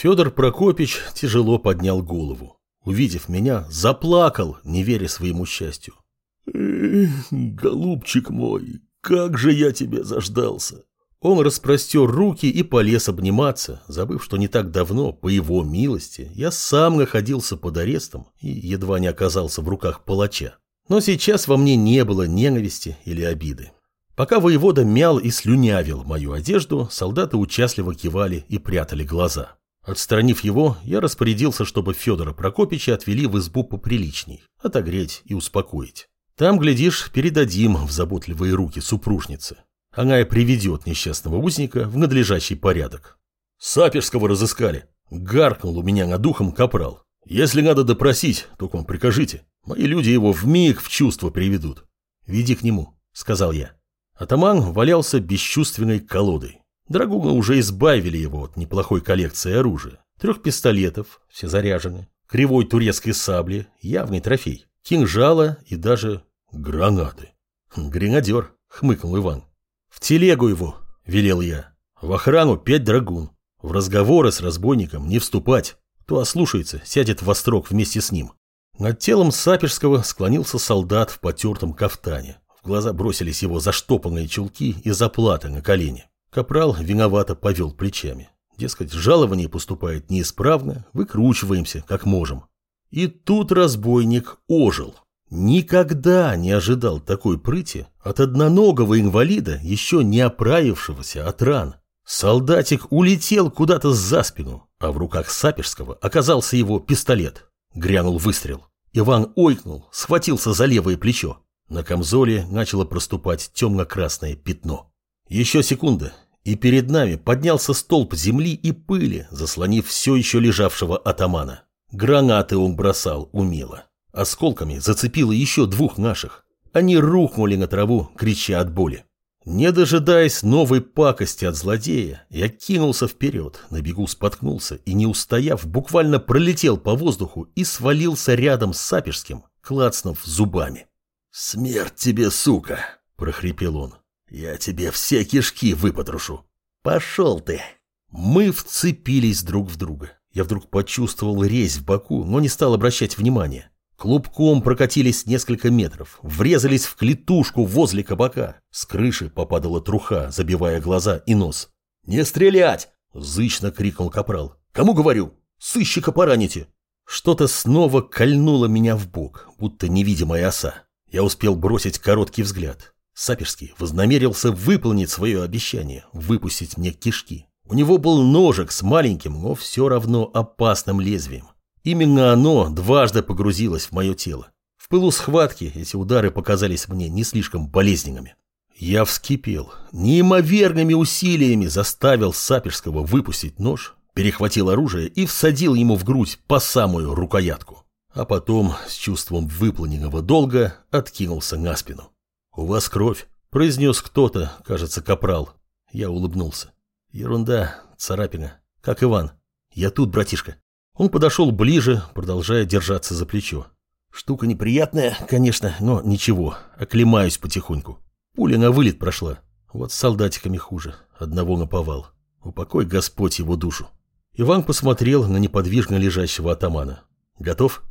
Федор Прокопич тяжело поднял голову. Увидев меня, заплакал, не веря своему счастью. «Голубчик мой, как же я тебя заждался!» Он распростер руки и полез обниматься, забыв, что не так давно, по его милости, я сам находился под арестом и едва не оказался в руках палача. Но сейчас во мне не было ненависти или обиды. Пока воевода мял и слюнявил мою одежду, солдаты участливо кивали и прятали глаза. Отстранив его, я распорядился, чтобы Федора Прокопича отвели в избу поприличней, отогреть и успокоить. Там, глядишь, передадим в заботливые руки супружницы. Она и приведет несчастного узника в надлежащий порядок. Саперского разыскали. Гаркнул у меня над духом капрал. Если надо допросить, то к вам прикажите. Мои люди его в миг в чувство приведут. Веди к нему, сказал я. Атаман валялся бесчувственной колодой. Драгуна уже избавили его от неплохой коллекции оружия. Трех пистолетов, все заряжены, кривой турецкой сабли, явный трофей, кинжала и даже гранаты. Гренадер, хмыкнул Иван. «В телегу его!» – велел я. «В охрану пять драгун. В разговоры с разбойником не вступать. То ослушается, сядет в острог вместе с ним». Над телом Саперского склонился солдат в потертом кафтане. В глаза бросились его заштопанные чулки и заплаты на колени. Капрал виновато повел плечами. Дескать, жалование поступает неисправно, выкручиваемся, как можем. И тут разбойник ожил. Никогда не ожидал такой прыти от одноногого инвалида, еще не оправившегося от ран. Солдатик улетел куда-то за спину, а в руках Саперского оказался его пистолет. Грянул выстрел. Иван ойкнул, схватился за левое плечо. На камзоле начало проступать темно-красное пятно. Еще секунда, и перед нами поднялся столб земли и пыли, заслонив все еще лежавшего атамана. Гранаты он бросал умело. Осколками зацепило еще двух наших. Они рухнули на траву, крича от боли. Не дожидаясь новой пакости от злодея, я кинулся вперед, на бегу споткнулся и, не устояв, буквально пролетел по воздуху и свалился рядом с Саперским, клацнув зубами. «Смерть тебе, сука!» – прохрипел он. «Я тебе все кишки выпотрошу!» «Пошел ты!» Мы вцепились друг в друга. Я вдруг почувствовал резь в боку, но не стал обращать внимания. Клубком прокатились несколько метров, врезались в клетушку возле кабака. С крыши попадала труха, забивая глаза и нос. «Не стрелять!» – зычно крикнул капрал. «Кому говорю? Сыщика пораните!» Что-то снова кольнуло меня в бок, будто невидимая оса. Я успел бросить короткий взгляд. Саперский вознамерился выполнить свое обещание, выпустить мне кишки. У него был ножик с маленьким, но все равно опасным лезвием. Именно оно дважды погрузилось в мое тело. В пылу схватки эти удары показались мне не слишком болезненными. Я вскипел, неимоверными усилиями заставил Саперского выпустить нож, перехватил оружие и всадил ему в грудь по самую рукоятку. А потом, с чувством выполненного долга, откинулся на спину. «У вас кровь», — произнес кто-то, кажется, капрал. Я улыбнулся. «Ерунда, царапина. Как Иван. Я тут, братишка». Он подошел ближе, продолжая держаться за плечо. Штука неприятная, конечно, но ничего, оклемаюсь потихоньку. Пуля на вылет прошла. Вот с солдатиками хуже, одного наповал. Упокой Господь его душу. Иван посмотрел на неподвижно лежащего атамана. Готов?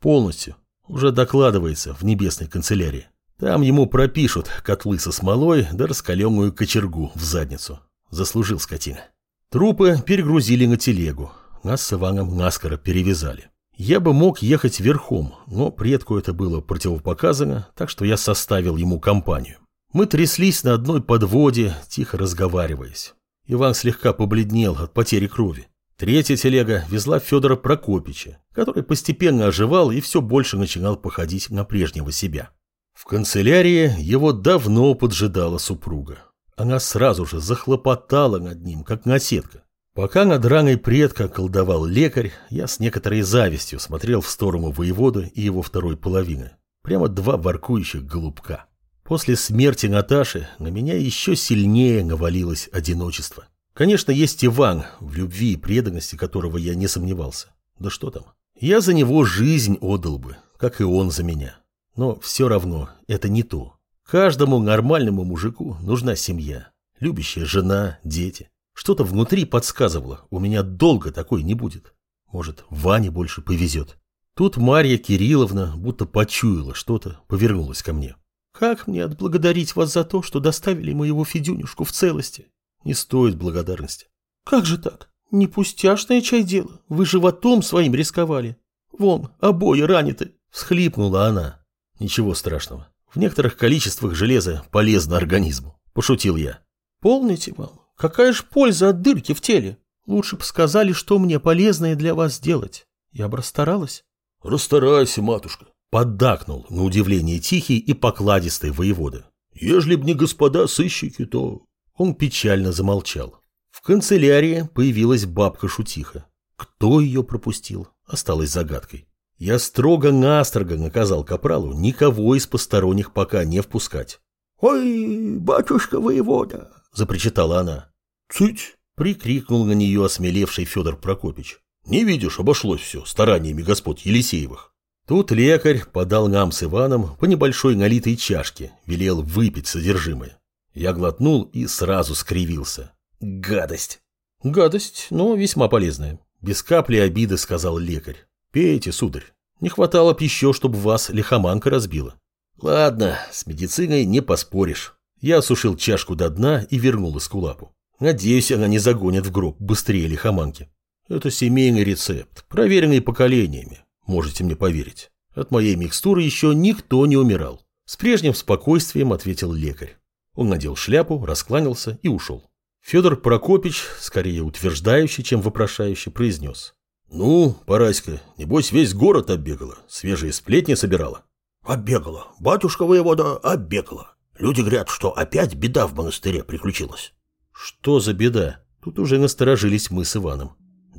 Полностью. Уже докладывается в небесной канцелярии. Там ему пропишут котлы со смолой да раскаленную кочергу в задницу. Заслужил скотина. Трупы перегрузили на телегу. Нас с Иваном наскоро перевязали. Я бы мог ехать верхом, но предку это было противопоказано, так что я составил ему компанию. Мы тряслись на одной подводе, тихо разговариваясь. Иван слегка побледнел от потери крови. Третья телега везла Федора Прокопича, который постепенно оживал и все больше начинал походить на прежнего себя. В канцелярии его давно поджидала супруга. Она сразу же захлопотала над ним, как наседка. Пока над раной предка колдовал лекарь, я с некоторой завистью смотрел в сторону воевода и его второй половины. Прямо два воркующих голубка. После смерти Наташи на меня еще сильнее навалилось одиночество. Конечно, есть Иван, в любви и преданности которого я не сомневался. Да что там. Я за него жизнь отдал бы, как и он за меня. Но все равно это не то. Каждому нормальному мужику нужна семья, любящая жена, дети. Что-то внутри подсказывало, у меня долго такой не будет. Может, Ване больше повезет. Тут Марья Кирилловна, будто почуяла что-то, повернулась ко мне. «Как мне отблагодарить вас за то, что доставили моего Федюнюшку в целости?» «Не стоит благодарности». «Как же так? Не пустяшное чай дело. Вы животом своим рисковали. Вон, обои раниты», — всхлипнула она. «Ничего страшного. В некоторых количествах железа полезно организму», — пошутил я. «Полните вам. Какая ж польза от дырки в теле? Лучше бы сказали, что мне полезное для вас сделать. Я бы расстаралась». «Расстарайся, матушка», — поддакнул на удивление тихий и покладистый воевода. «Ежели б не господа сыщики, то...» Он печально замолчал. В канцелярии появилась бабка-шутиха. Кто ее пропустил, осталось загадкой. Я строго-настрого наказал капралу никого из посторонних пока не впускать. «Ой, батюшка воевода!» — запричитала она. «Цыть!» — прикрикнул на нее осмелевший Федор Прокопич. «Не видишь, обошлось все стараниями господ Елисеевых». Тут лекарь подал нам с Иваном по небольшой налитой чашке, велел выпить содержимое. Я глотнул и сразу скривился. Гадость. Гадость, но весьма полезная. Без капли обиды сказал лекарь. Пейте, сударь. Не хватало б еще, чтобы вас лихоманка разбила. Ладно, с медициной не поспоришь. Я осушил чашку до дна и вернул эскулапу. Надеюсь, она не загонит в гроб быстрее лихоманки. Это семейный рецепт, проверенный поколениями. Можете мне поверить. От моей микстуры еще никто не умирал. С прежним спокойствием ответил лекарь. Он надел шляпу, раскланялся и ушел. Федор Прокопич, скорее утверждающий, чем вопрошающий, произнес. «Ну, Параська, небось весь город оббегала, свежие сплетни собирала». «Оббегала. Батюшка воевода оббегала. Люди говорят, что опять беда в монастыре приключилась». «Что за беда?» Тут уже насторожились мы с Иваном.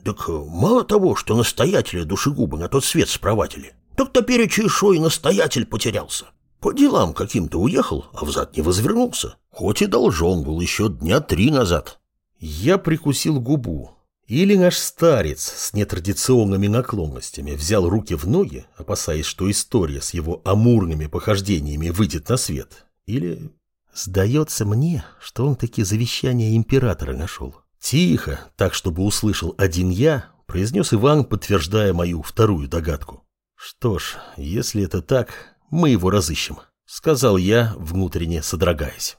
«Так мало того, что настоятеля душегубы на тот свет спровадили, так теперь еще и настоятель потерялся. По делам каким-то уехал, а взад не возвернулся, хоть и должен был еще дня три назад». Я прикусил губу, или наш старец с нетрадиционными наклонностями взял руки в ноги, опасаясь, что история с его амурными похождениями выйдет на свет, или... Сдается мне, что он таки завещание императора нашел. Тихо, так чтобы услышал один я, произнес Иван, подтверждая мою вторую догадку. Что ж, если это так, мы его разыщем, сказал я, внутренне содрогаясь.